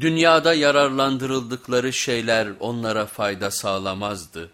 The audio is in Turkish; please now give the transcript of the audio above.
Dünyada yararlandırıldıkları şeyler onlara fayda sağlamazdı.